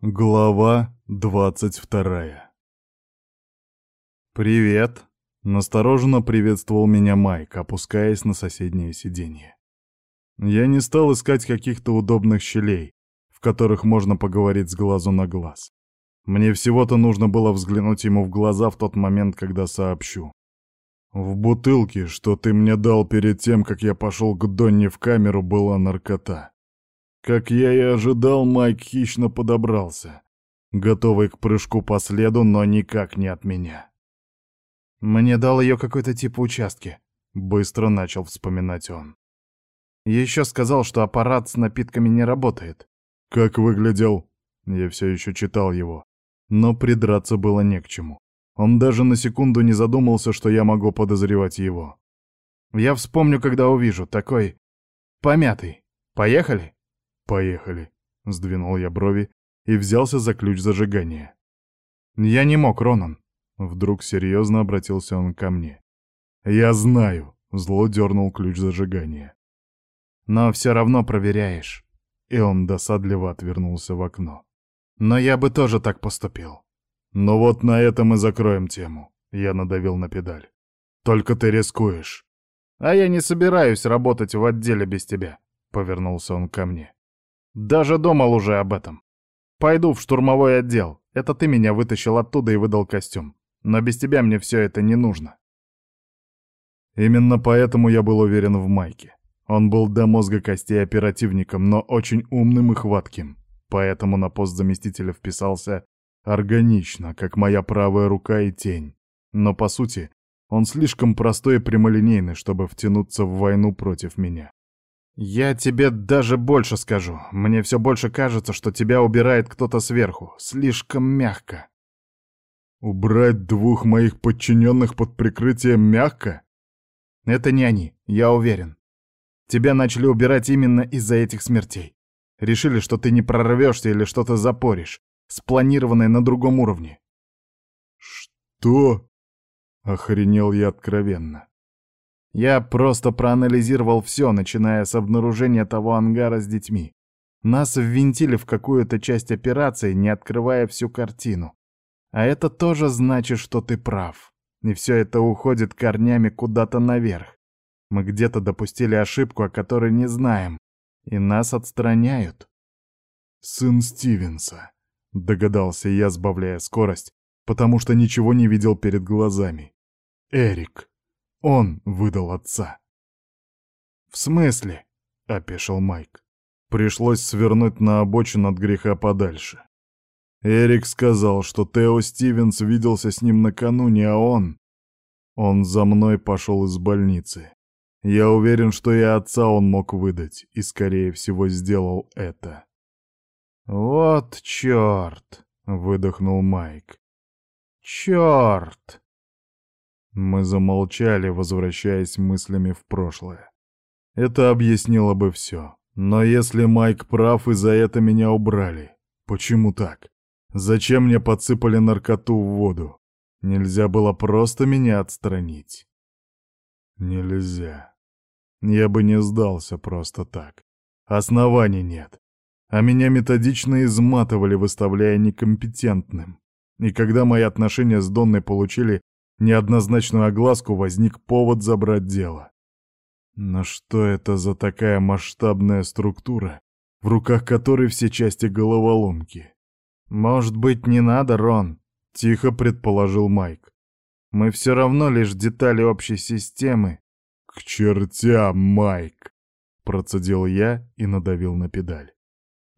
Глава двадцать вторая «Привет!» — настороженно приветствовал меня Майк, опускаясь на соседнее сиденье. Я не стал искать каких-то удобных щелей, в которых можно поговорить с глазу на глаз. Мне всего-то нужно было взглянуть ему в глаза в тот момент, когда сообщу. В бутылке, что ты мне дал перед тем, как я пошел к Донне в камеру, была наркота. Как я и ожидал, Майк хищно подобрался, готовый к прыжку по следу, но никак не от меня. «Мне дал ее какой-то тип участки», — быстро начал вспоминать он. Еще сказал, что аппарат с напитками не работает. «Как выглядел?» Я все еще читал его, но придраться было не к чему. Он даже на секунду не задумался, что я могу подозревать его. «Я вспомню, когда увижу. Такой... помятый. Поехали?» «Поехали», — сдвинул я брови и взялся за ключ зажигания. «Я не мог, Ронан». Вдруг серьезно обратился он ко мне. «Я знаю», — зло дернул ключ зажигания. «Но все равно проверяешь». И он досадливо отвернулся в окно. «Но я бы тоже так поступил». «Ну вот на этом и закроем тему», — я надавил на педаль. «Только ты рискуешь». «А я не собираюсь работать в отделе без тебя», — повернулся он ко мне. Даже думал уже об этом. Пойду в штурмовой отдел. Это ты меня вытащил оттуда и выдал костюм. Но без тебя мне все это не нужно. Именно поэтому я был уверен в Майке. Он был до мозга костей оперативником, но очень умным и хватким. Поэтому на пост заместителя вписался органично, как моя правая рука и тень. Но по сути, он слишком простой и прямолинейный, чтобы втянуться в войну против меня. «Я тебе даже больше скажу. Мне все больше кажется, что тебя убирает кто-то сверху. Слишком мягко». «Убрать двух моих подчиненных под прикрытием мягко?» «Это не они, я уверен. Тебя начали убирать именно из-за этих смертей. Решили, что ты не прорвешься или что-то запоришь, спланированное на другом уровне». «Что?» — охренел я откровенно. Я просто проанализировал все, начиная с обнаружения того ангара с детьми. Нас ввинтили в какую-то часть операции, не открывая всю картину. А это тоже значит, что ты прав. И все это уходит корнями куда-то наверх. Мы где-то допустили ошибку, о которой не знаем. И нас отстраняют. «Сын Стивенса», — догадался я, сбавляя скорость, потому что ничего не видел перед глазами. «Эрик». Он выдал отца. «В смысле?» — опешил Майк. Пришлось свернуть на обочину от греха подальше. Эрик сказал, что Тео Стивенс виделся с ним накануне, а он... Он за мной пошел из больницы. Я уверен, что и отца он мог выдать, и, скорее всего, сделал это. «Вот черт!» — выдохнул Майк. «Черт!» Мы замолчали, возвращаясь мыслями в прошлое. Это объяснило бы все. Но если Майк прав, и за это меня убрали. Почему так? Зачем мне подсыпали наркоту в воду? Нельзя было просто меня отстранить. Нельзя. Я бы не сдался просто так. Оснований нет. А меня методично изматывали, выставляя некомпетентным. И когда мои отношения с Донной получили неоднозначную огласку, возник повод забрать дело. Но что это за такая масштабная структура, в руках которой все части головоломки? «Может быть, не надо, Рон?» — тихо предположил Майк. «Мы все равно лишь детали общей системы». «К чертям, Майк!» — процедил я и надавил на педаль.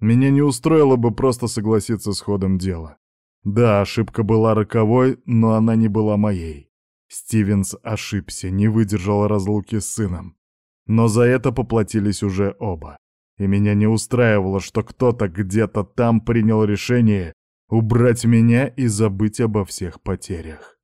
Меня не устроило бы просто согласиться с ходом дела. Да, ошибка была роковой, но она не была моей. Стивенс ошибся, не выдержал разлуки с сыном. Но за это поплатились уже оба. И меня не устраивало, что кто-то где-то там принял решение убрать меня и забыть обо всех потерях.